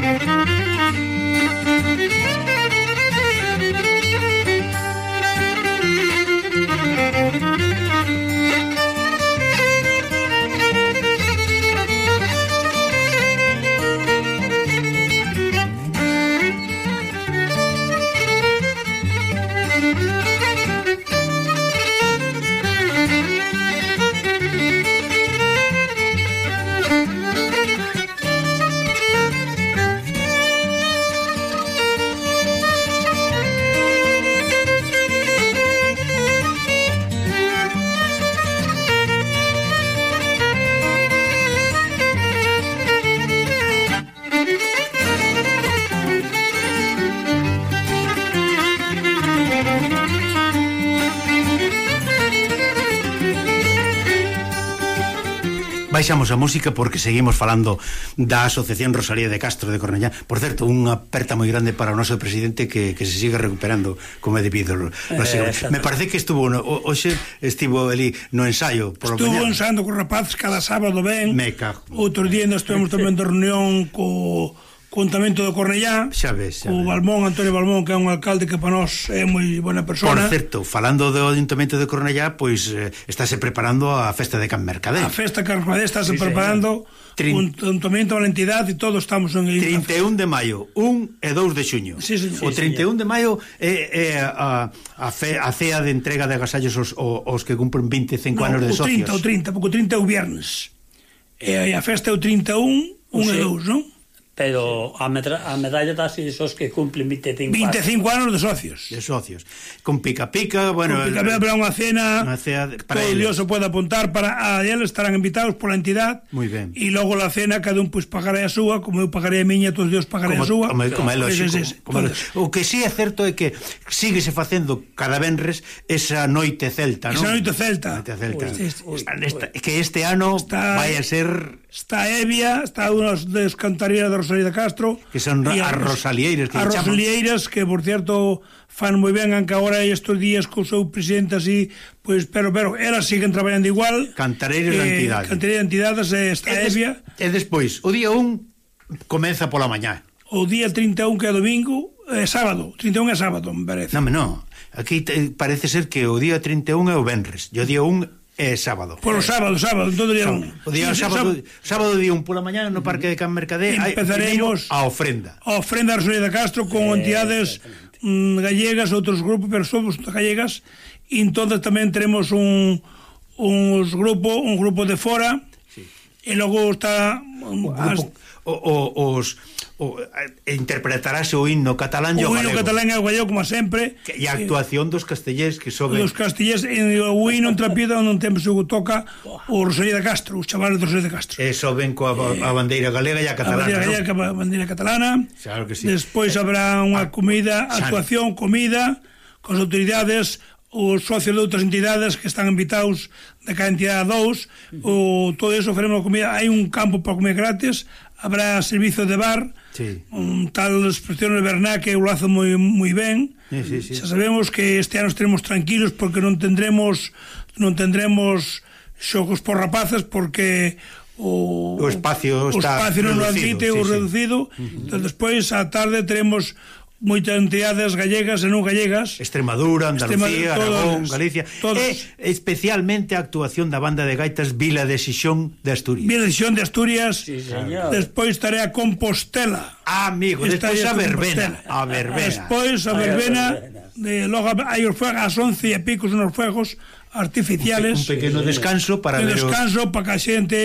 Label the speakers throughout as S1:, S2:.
S1: Música Baixamos a música porque seguimos falando da Asociación Rosalía de Castro de Cornellá. Por certo, unha aperta moi grande para o noso presidente que, que se siga recuperando como é debido. Eh, Me parece que estuvo no, hoxe estivo ali no ensayo
S2: por Estuvo ensaiando con rapaces cada sábado ben.
S1: Meca.
S2: Outro día nos tuvemos tamén de reunión co contamento do Cornellá
S1: xa ves, xa
S2: o Balmón, Antonio Balmón que é un alcalde que para nós é moi buena persona.
S1: Por certo, falando do Ayuntamento de Cornellá pois eh, estáse preparando a festa de Can Mercadé
S2: a festa de Can Mercadé estáse sí, preparando Trin... un ayuntamento da entidade e todos estamos en
S1: 31 de maio 1 e 2 de xuño.
S2: Sí, señor.
S1: o 31 sí, de maio é, é a, a, fe, a cea de entrega de agasallos aos, aos que cumpren 25 no, anos de socios.
S2: o 30, o 30, porque o 30 é o viernes. E a festa é o 31 1 e 2, non?
S3: pero sí. a, medra, a medalla das esos que cumplen 25
S2: anos. 25 anos de socios.
S1: De socios. Con pica-pica, bueno...
S2: Con pica-pica para unha cena,
S1: unha cena
S2: para todo Dios o pode apuntar, para a eles estarán invitados pola entidade.
S1: Moi ben.
S2: E logo la cena, cada un pois pagará a súa, como eu pagarei a miña, todos dios pagaré a súa.
S1: Como, como, é lógico, es, es, como, como, o que sí é certo é que síguese facendo cada venres esa noite celta, non?
S2: Esa noite celta.
S1: Noite celta. Uy, uy, uy, que este ano está... vai a ser
S2: está Evia, está unos dos Cantarías de Rosalía de Castro.
S1: Que son a, a Rosalieiras que
S2: A Rosalieiras, que por cierto fan moi ben, aunque agora estes días co seu presidente así, pois, pues, pero, pero, elas siguen traballando igual.
S1: Cantareiros eh, de entidades.
S2: Cantareiros de entidades, eh, está e des, Evia.
S1: E despois, o día 1 comeza pola mañá.
S2: O día 31 que é domingo, é eh, sábado, 31 é sábado, me parece.
S1: Non, non, aquí te, parece ser que o día 31 é o Benres, e o día 1 É sábado.
S2: Por o sábado, sábado, todo día un.
S1: O día sí, sábado, sábado día un pola mañá no Parque de Can Mercadé
S2: empezaremos
S1: a ofrenda.
S2: A ofrenda a Rosalía de Castro con eh, entidades mm, gallegas, outros grupos, pero somos gallegas, e entonces tamén teremos un uns grupo, un grupo de fora. Sí. E logo está
S1: mm, un, grupo, o, o, os, o, eh, interpretarase o himno catalán
S2: o, himno catalán e o gallego como sempre.
S1: E a actuación dos castellés que soben.
S2: Os castellés eh, o himno entre a piedra onde tempo se toca o Rosalía de Castro os chavales do Rosalía de Castro.
S1: E soben coa eh, a bandeira galega e a catalana a
S2: bandeira galega
S1: no?
S2: a bandeira catalana.
S1: Claro que sí.
S2: despois habrá unha comida actuación, comida cos autoridades os socios de outras entidades que están invitados da cada entidade 2 o todo eso faremos comida. Hai un campo para comer gratis habrá servizo de bar,
S1: sí.
S2: un tal expresión de Berná que o lazo moi, moi ben,
S1: sí, sí, sí.
S2: xa sabemos que este ano estaremos tranquilos porque non tendremos non tendremos xogos por rapazas porque o,
S1: o espacio
S2: o espacio non reducido, lo admite
S1: sí,
S2: o reducido sí. Uh -huh. despois a tarde teremos moitas entidades gallegas e non gallegas.
S1: Extremadura, Andalucía, Extremadura, todos, Aragón, Galicia. todos. e especialmente a actuación da banda de gaitas Vila de Xixón de Asturias.
S2: Vila de Xixón de Asturias.
S3: Sí, señor.
S2: despois estaré a Compostela.
S1: Ah, amigo, despois a, a verbena a verbena.
S2: Despois a verbena, de, logo hai os fuegos, as once e picos nos fuegos artificiales.
S1: Un pequeno descanso para
S2: un descanso para que a xente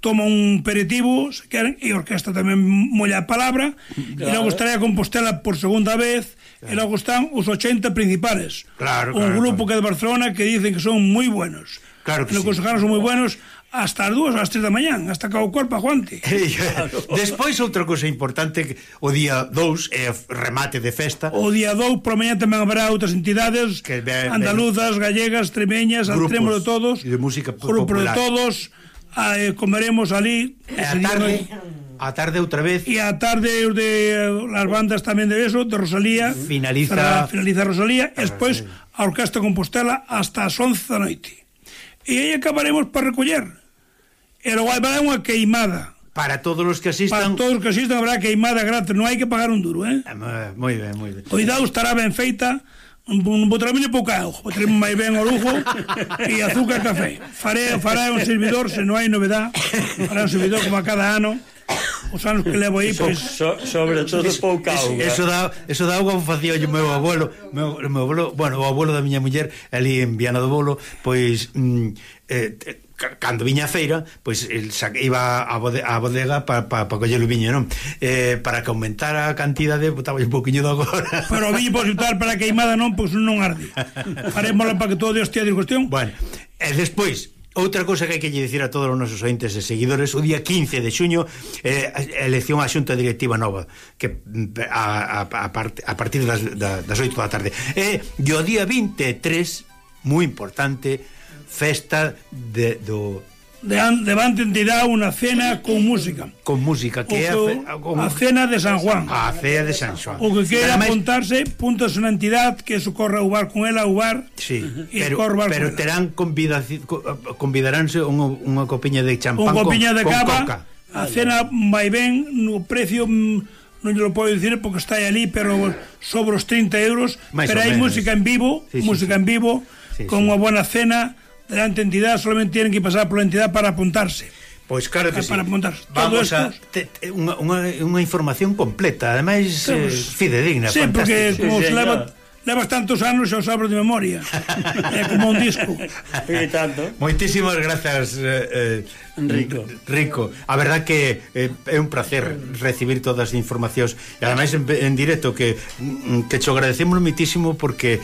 S2: toma un peretivo, se queren, e a orquesta tamén molla a palabra, claro. e logo estará a Compostela por segunda vez, claro. e logo están os 80 principales.
S1: Claro,
S2: un
S1: claro,
S2: grupo
S1: claro.
S2: que é de Barcelona que dicen que son moi buenos.
S1: Claro que,
S2: sí. Los son moi buenos, hasta as dúas ou as tres da mañán, hasta que o corpo aguante.
S1: claro. Eh, despois outra cousa importante, o día 2 é remate de festa.
S2: O día 2 por mañá tamén habrá outras entidades
S1: que ben,
S2: andaluzas, ben, gallegas, tremeñas,
S1: grupos,
S2: de todos,
S1: de música
S2: grupo
S1: popular.
S2: de todos, a, eh, comeremos ali
S1: e a tarde a tarde outra vez.
S2: E a tarde os de eh, as bandas tamén de eso, de Rosalía.
S1: Finaliza
S2: finaliza Rosalía, e despois a Orquesta Compostela hasta as 11 da noite. E aí acabaremos para recoller E logo habrá unha queimada.
S1: Para todos os que asistan...
S2: Para todos os que asistan habrá queimada gratis, non hai que pagar un duro, eh?
S1: eh moi ben, moi ben.
S2: Cuidado, estará ben feita, un pouca auga, botaremos máis ben o lujo e azúcar e café. Faré, fará un servidor, se non hai novedad, fará un servidor como a cada ano, os anos que levo aí, pois...
S3: So, sobre todo es, pouca auga.
S1: Eso da, eso da auga facía o meu abuelo, meu, meu abuelo, bueno, o abuelo da miña muller, ali en Viana do Bolo, pois... Mm, eh, cando viña a feira, pois el sa, iba á bodega, a bodega para pa, pa coller o viño, non? Eh, para que aumentara a cantidade, botaba un poquinho de agora.
S2: Pero o viño pode usar para queimada non, pois non arde. Farémola para que todo Dios te de cuestión.
S1: Bueno, e despois, Outra cousa que hai que lle dicir a todos os nosos ointes e seguidores, o día 15 de xuño eh, elección a xunta directiva nova que a, a, a, part, a partir das, das 8 da tarde e, e o día 23 moi importante festa de, do...
S2: De, Levante terá unha cena con música.
S1: Con música, que é a,
S2: fe,
S1: con...
S2: a cena de San Juan.
S1: A cena de San Juan.
S2: O que queira Además, apuntarse, puntos unha entidade que socorra o bar con ela, o bar.
S1: Sí, pero, bar pero terán convidaránse unha copiña de champán
S2: unha copiña de
S1: con,
S2: cava,
S1: coca.
S2: A cena vai ben, no precio mm, non lo podo dicir porque está ali, pero sobre os 30 euros, Mais pero hai música en vivo, sí, música sí, en vivo, sí, con sí. unha buena cena, da entidade solamente tienen que pasar pola entidade para apuntarse.
S1: Pois claro que
S2: para
S1: sí.
S2: Para apuntar.
S1: Vamos a te, te, unha, unha, unha información completa, ademais eh, fidedigna,
S2: sí,
S1: fantástica.
S2: Porque, sí, porque como sí, se leva levas tantos anos e os abro de memoria é como un disco
S3: e tanto
S1: moitísimas grazas eh,
S3: eh, Rico
S1: Rico a verdad que eh, é un placer recibir todas as informacións e ademais en, en directo que, mm, que te agradecemos muitísimo porque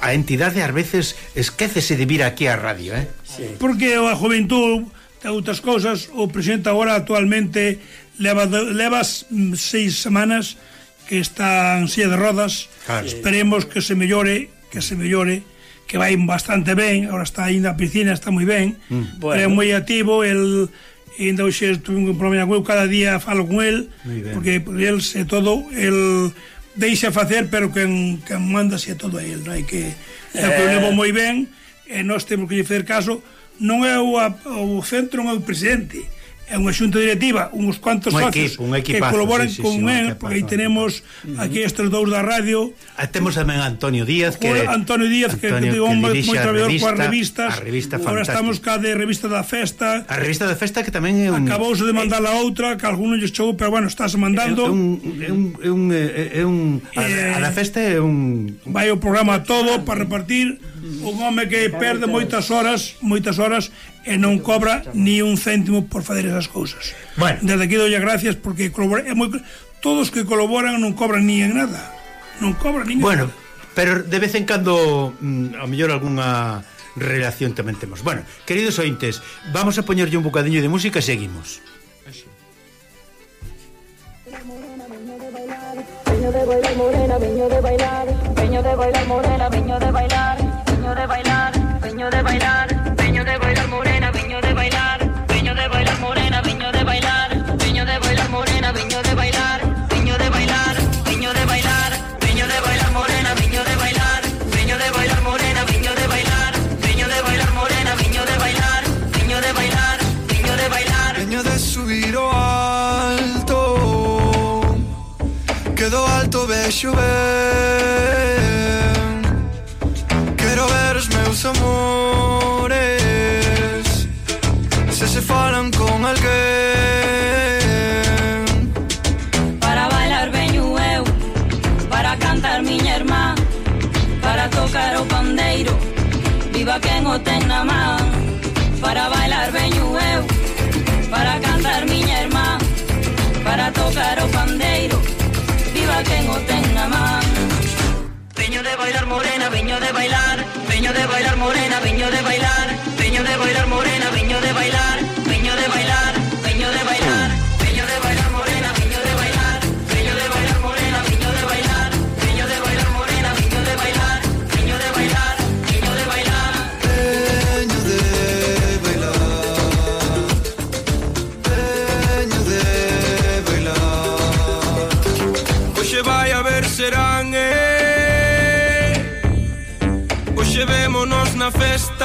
S1: a entidade ás veces esquécese de vir aquí á radio, eh?
S2: Sí. Porque a juventud ten outras cousas, o presidente agora actualmente leva, leva seis semanas que está en silla de rodas claro. esperemos que se mellore que se mellore que vai bastante ben, agora está aí a piscina, está moi ben, mm. bueno. é moi activo, el ainda hoxe tuve un problema con cada día falo con el, porque por el se todo, el deixa facer, pero quen, quen manda se todo a ele, non hai que... É que o eh. levo moi ben, e nós temos que lle fazer caso, non é o, o centro, non é o presidente, é unha xunta directiva, uns cuantos un socios equipo, un equipazo, que colaboran sí, sí, con sí, él, porque aí tenemos aquí estes dous da radio.
S1: A temos tamén Antonio Díaz, que
S2: Antonio Díaz que,
S1: Antonio,
S2: que, que moi, moi traballador
S1: coas
S2: revistas.
S1: A revista
S2: Agora estamos ca de revista da festa.
S1: A revista da festa que tamén é un
S2: Acabouse de mandar a outra, que algún lles chegou, pero bueno, estás mandando.
S1: É un é un é un, é un a, eh, a da festa é un
S2: vai o programa todo para repartir un home que perde moitas horas, moitas horas e non cobra ni un céntimo por fazer esas cousas.
S1: Bueno.
S2: Desde aquí dolle gracias porque colabora, é moi, todos que colaboran non cobran ni en nada. Non cobran nin
S1: Bueno,
S2: nada.
S1: pero de vez en cando mm, a mellor algunha relación tamén temos. Bueno, queridos ointes, vamos a poñerlle un bocadiño de música e seguimos. Así. De bailar morena, veño de bailar, veño de bailar morena, veño de bailar, veño de bailar. subir o alto. Quedo
S4: alto vexo ben Quero ver os meus amores. Se se falan con alguén
S5: Para bailar veño eu Para cantar miña irmá Para tocar o pandeiro. Viva quen o oh, ten na man Para bailar veño eu para cantar miña irmá para tocar o pandeiro viva quen o ten na man Veño de bailar morena, veño de bailar, veño de bailar morena, veño de bailar, veño de bailar morena
S4: My fist.